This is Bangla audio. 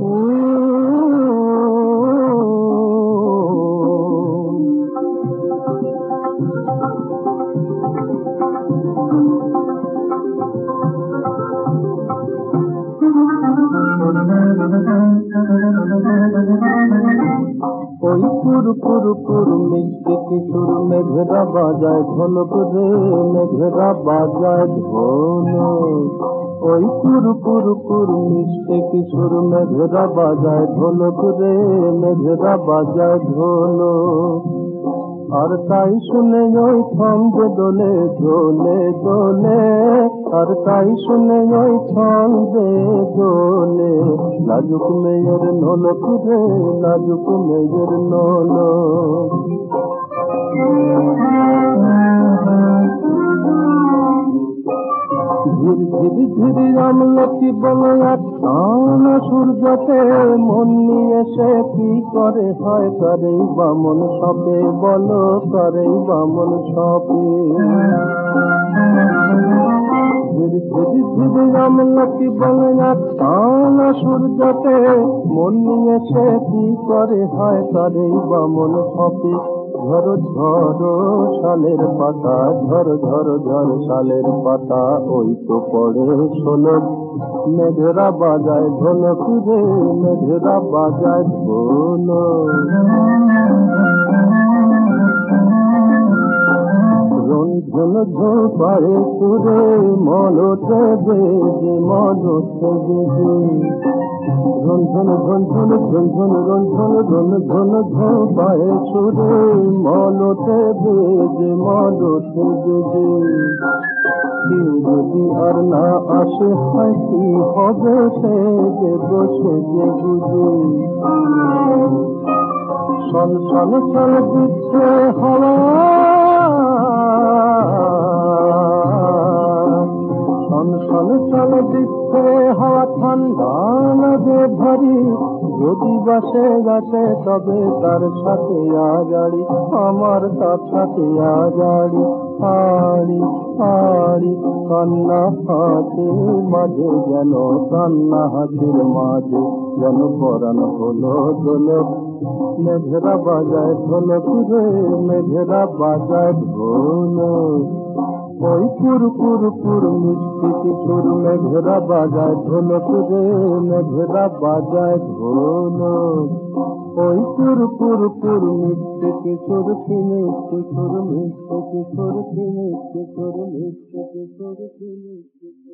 ওই পুরু পুরু পুরু মিষ্টি কিশোর মেঘরা বাজায়, ঝলক রে মেঘরা বাজায় ঢোলক ওই পুরু পুরু পুরু মিষ্টি কিশোর মেঘরা বাজায়, ঝলক রে মেঘরা বাজায় ঢোলক আর তাই শুনে ওই ছন্দ দোলে দোলে দোলে। আর তাই শুনে ওই ছন্দে দোলে। লাজুক মেয়ের নলক রে লাজুক মেয়ের নলক ধীর ধীর আমলকি বলে এক সূর্যতে মন নিয়ে সে কি করে? হয় করে বামন সবে, বলো করে বামন সবে। ধীর ধীর ধীর আমলকি বলে এক সূর্যতে মন নিয়ে সে কি করে? হয় করে বামন সবে। ঝড় ঝর শালের পাতা ঝড় ঝড় ঝর শালের পাতা, ওই তো পড়ে শোলক মেঘেরা বাজায় ঢোলক রে, মেঘেরা বাজায় ঢোলক ঝোপারে সুরে মলতে বেজে মলতে বেজে রঞ্জন রঞ্জন রঞ্জন রঞ্জন রন ধন ঝোপারে সুরে মলতে বেজে মলতে বেজে কেউ যদি আর না আসে হয় কি হবে সে যে বসে যে বুঝে সল সল সল দিচ্ছে হাওয়া ঠান্ডা লাগে ভারী যদি বাসে গেছে তবে তার সাথে আগাড়ি আমার তার সাথে আগাড়ি আড়ি আড়ি কান্না হাতের মাঝে যেন কান্না হাতের মাঝে, যেন পরান হলো দোলক। মেঘেরা বাজায় ঢোলক রে, মেঘেরা বাজায় ঢোলক। ওই পুর পুর পুর মিষ্টি কিশোর মেঘেরা বাজায় ঢোলক রে মেঘেরা বাজায় ঢোলক ওই পুর পুর পুর মিষ্টি কিশোর মিষ্টি কিশোর মিষ্টি কিশোর মিষ্টি কিশোর মিষ্টি কিশোর মিষ্টি।